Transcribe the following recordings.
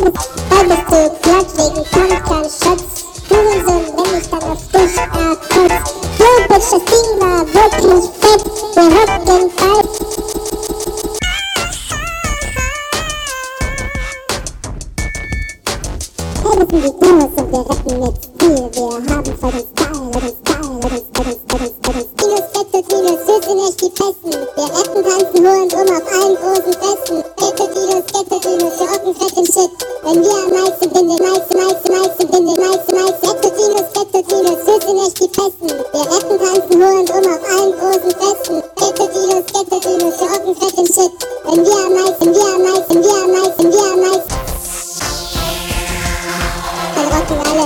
Du platt wegen Pumpgun-Schutz. Hurensohn, wenn ich dann auf dich erkotz. Flo, Bitch, war wirklich fett. Wir rocken bald. Hey, das sind die Demos und wir mit Stil. Wir haben voll den Style, den Style, den Style, den Style, den Style. Minus Ghetto, Minus, wir sind echt die Festen. Wir rappen, tanzen, holen um auf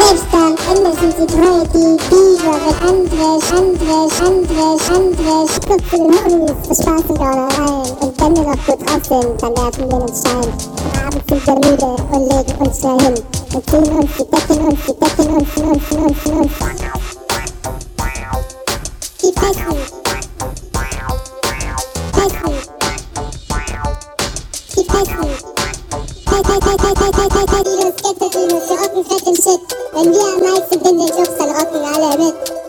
Schwestern, Ende sind sie treu, die Biber, wenn Andres, Andres, Andres, Andres, guck viele Homies zur Straßengaune rein. Und wenn wir noch gut drauf sind, dann werfen wir uns Stein. Abends sind wir müde und legen uns dahin. Und ziehen uns, die decken uns, die decken uns, die uns, die uns, die uns. Die Pessen. Pessen. Die Pessen. Pessen, Pessen, Die Pessen, Pessen, Pessen. فات المشت انبيع معي في الدنيا شخص الغطي على بيت.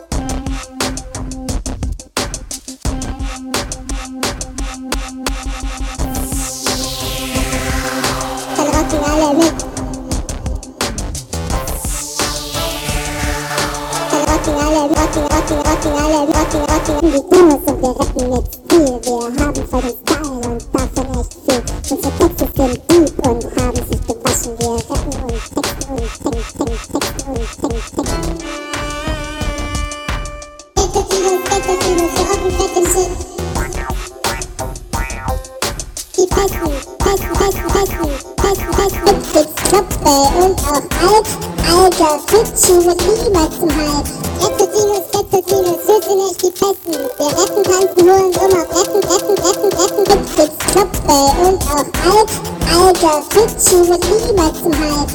Alter, Fiction wird niemals zum Hype.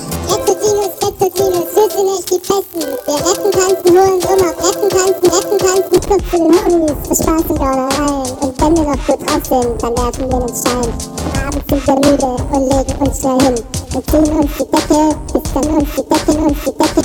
Eckenkanten holen, immer auf Eckenkanten, Eckenkanten, guck zu den Das Spaß und Dollar rein. Und wenn wir noch gut drauf sind, dann werfen wir den Stein. Abends sind wir müde und legen uns schnell hin. Und ziehen uns die Decke, bis dann uns die Decken, uns die Decke.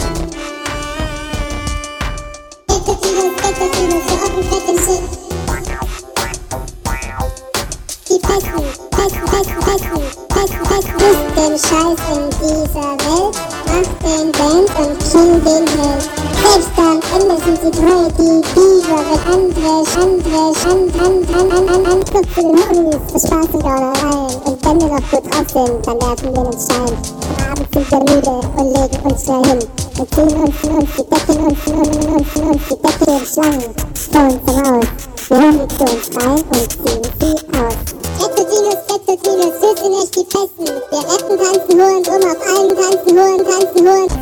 Die Besten, Besten, Besten, Besten, Besten, Besten, Besten den Scheiß in dieser Welt, macht den Band und kill den Held. Selbst am Ende sind sie treu, die Biber, wenn andere, andere, andere, andere, andere, andere. Guck zu den Homies für Spaß und Gaunereien. Und wenn wir noch gut drauf sind, dann werfen wir den Stein. Am Abend sind wir müde und legen uns schnell hin. Und ziehen uns, uns die Decken, uns, uns, uns, uns die Decke, den Schlangen vor uns heraus. Wir holen die zu uns rein und ziehen sie aus so viele Süße nicht die Festen. Wir rappen, tanzen, holen drum auf allen tanzen, holen, tanzen, holen.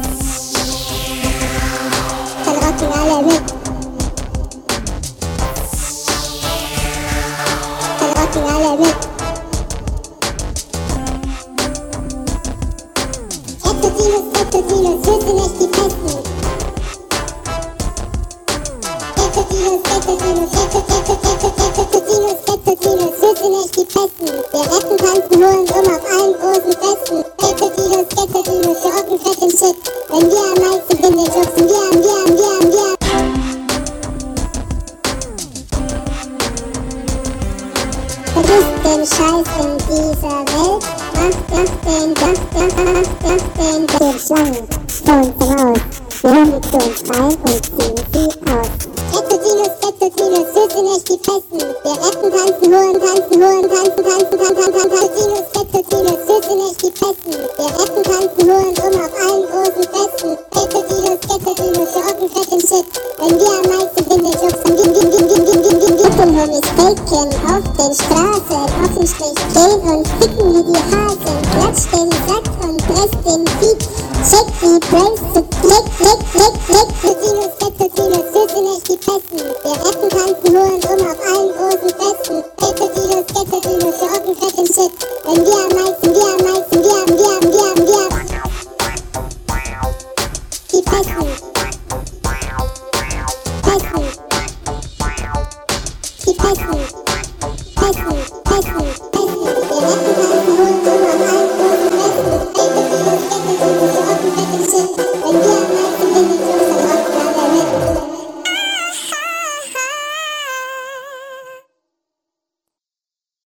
Schlangen vor uns heraus. Fernsehturm und ziehen sie aus. Exotilus, Exotilus, wir sind echt die Besten. Wir essen, tanzen, holen, tanzen, holen, tanzen, tanzen, tanzen. Festen. Die